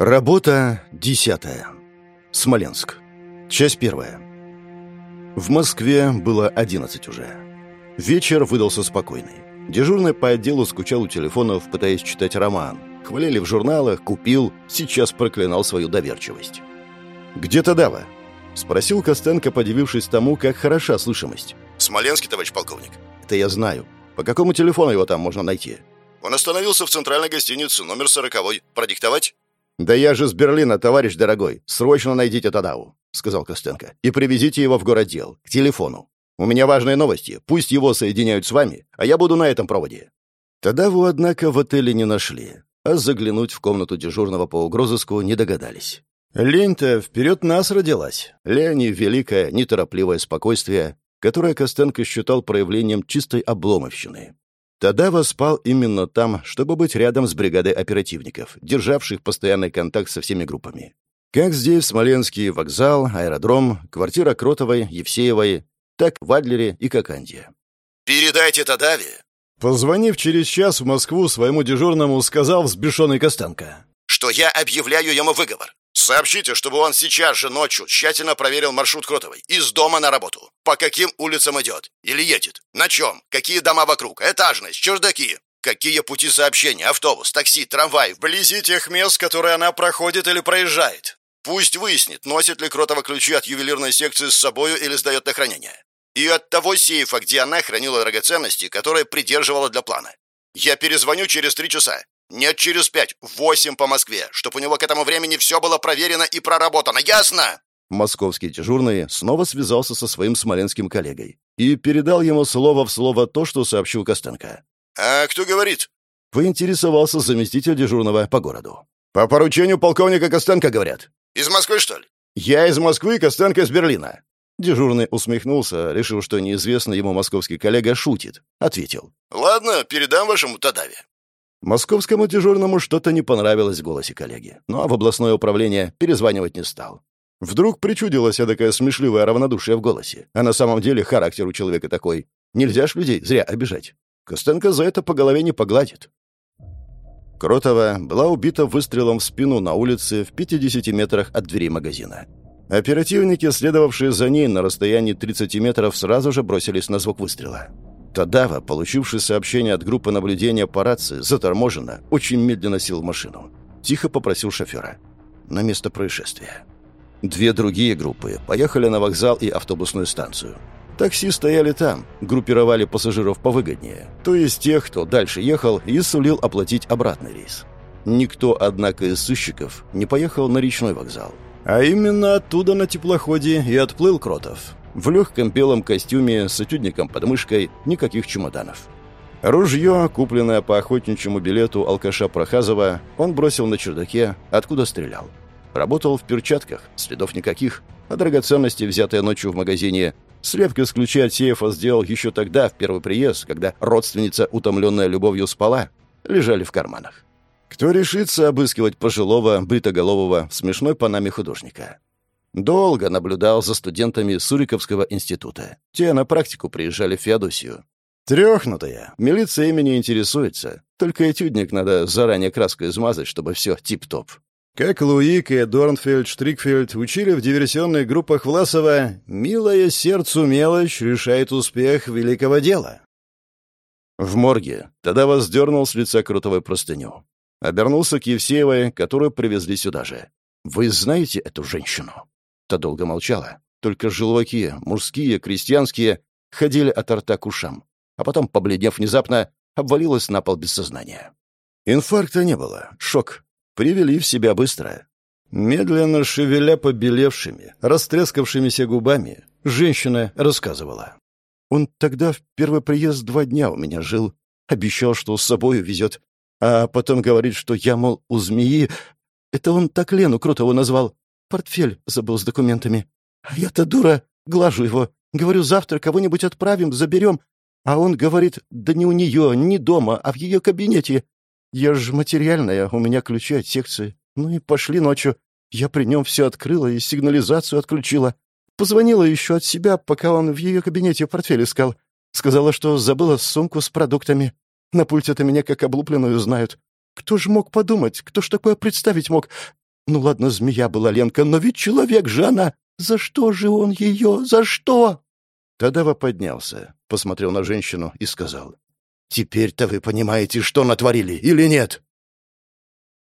Работа десятая. Смоленск. Часть первая. В Москве было одиннадцать уже. Вечер выдался спокойный. Дежурный по отделу скучал у телефонов, пытаясь читать роман. Хвалили в журналах, купил, сейчас проклинал свою доверчивость. «Где Тадава?» — спросил Костенко, подивившись тому, как хороша слышимость. «Смоленский, товарищ полковник». «Это я знаю. По какому телефону его там можно найти?» «Он остановился в центральной гостинице, номер сороковой. Продиктовать?» «Да я же с Берлина, товарищ дорогой. Срочно найдите Тадаву», — сказал Костенко. «И привезите его в городдел, к телефону. У меня важные новости. Пусть его соединяют с вами, а я буду на этом проводе». Тадаву, однако, в отеле не нашли, а заглянуть в комнату дежурного по угрозыску не догадались. Лень-то вперед нас родилась. Лень и великое, неторопливое спокойствие, которое Костенко считал проявлением чистой обломовщины. Тадава спал именно там, чтобы быть рядом с бригадой оперативников, державших постоянный контакт со всеми группами. Как здесь, Смоленский вокзал, аэродром, квартира Кротовой, Евсеевой, так в Адлере и Коканде. «Передайте Тадаве!» Позвонив через час в Москву своему дежурному, сказал взбешенный Костенко. «Что я объявляю ему выговор. Сообщите, чтобы он сейчас же ночью тщательно проверил маршрут Кротовой. Из дома на работу. По каким улицам идет? Или едет? На чем? Какие дома вокруг? Этажность, чердаки? Какие пути сообщения? Автобус, такси, трамвай? Вблизи тех мест, которые она проходит или проезжает? Пусть выяснит, носит ли Кротова ключи от ювелирной секции с собою или сдает на хранение. И от того сейфа, где она хранила драгоценности, которые придерживала для плана. Я перезвоню через три часа. Нет, через пять. Восемь по Москве. Чтоб у него к этому времени все было проверено и проработано. Ясно? Московский дежурный снова связался со своим смоленским коллегой и передал ему слово в слово то, что сообщил Костенко. «А кто говорит?» Поинтересовался заместитель дежурного по городу. «По поручению полковника Костенко, говорят». «Из Москвы, что ли?» «Я из Москвы, Костенко из Берлина». Дежурный усмехнулся, решил, что неизвестный ему московский коллега шутит. Ответил. «Ладно, передам вашему Тадаве». Московскому дежурному что-то не понравилось в голосе коллеги, но в областное управление перезванивать не стал. Вдруг причудилась такая смешливая равнодушие в голосе, а на самом деле характер у человека такой. Нельзя ж людей зря обижать. Костенко за это по голове не погладит. Кротова была убита выстрелом в спину на улице в 50 метрах от дверей магазина. Оперативники, следовавшие за ней на расстоянии 30 метров, сразу же бросились на звук выстрела. Тадава, получивший сообщение от группы наблюдения по рации, заторможенно, очень медленно сел в машину. Тихо попросил шофера. На место происшествия. Две другие группы поехали на вокзал и автобусную станцию. Такси стояли там, группировали пассажиров повыгоднее, то есть тех, кто дальше ехал и сулил оплатить обратный рейс. Никто, однако, из сыщиков не поехал на речной вокзал. А именно оттуда на теплоходе и отплыл Кротов. В легком белом костюме с этюдником под мышкой, никаких чемоданов. Ружье, купленное по охотничьему билету алкаша Прохазова, он бросил на чердаке, откуда стрелял. Работал в перчатках, следов никаких, а драгоценности, взятые ночью в магазине, слепки с ключа от сейфа сделал еще тогда, в первый приезд, когда родственница, утомленная любовью, спала, лежали в карманах. Кто решится обыскивать пожилого, бритоголового, смешной панаме художника? Долго наблюдал за студентами Суриковского института. Те на практику приезжали в Феодосию. Трехнутая. Милиция ими не интересуется. Только этюдник надо заранее краской измазать, чтобы все тип-топ. Как Луик и Дорнфельд, Штрикфельд учили в диверсионных группах Власова, «Милая сердцу мелочь решает успех великого дела». В морге тогда воздернул с лица крутого простыню. Обернулся к Евсеевой, которую привезли сюда же. «Вы знаете эту женщину?» Та долго молчала. Только желваки, мужские, крестьянские, ходили от рта к ушам. А потом, побледнев внезапно, обвалилась на пол без сознания. Инфаркта не было. Шок. Привели в себя быстро. Медленно шевеля побелевшими, растрескавшимися губами, женщина рассказывала. Он тогда в первый приезд два дня у меня жил. Обещал, что с собой везет. А потом говорит, что я, мол, у змеи... Это он так Лену Крутого назвал. Портфель забыл с документами. А я-то дура, глажу его. Говорю, завтра кого-нибудь отправим, заберем. А он говорит, да не у нее, не дома, а в ее кабинете. Я же материальная, у меня ключи от секции. Ну и пошли ночью. Я при нем все открыла и сигнализацию отключила. Позвонила еще от себя, пока он в ее кабинете портфель искал. Сказала, что забыла сумку с продуктами. На пульте-то меня как облупленную знают. Кто же мог подумать? Кто ж такое представить мог? Ну ладно, змея была Ленка, но ведь человек же она. За что же он ее? За что? Тадава поднялся, посмотрел на женщину и сказал. «Теперь-то вы понимаете, что натворили, или нет?»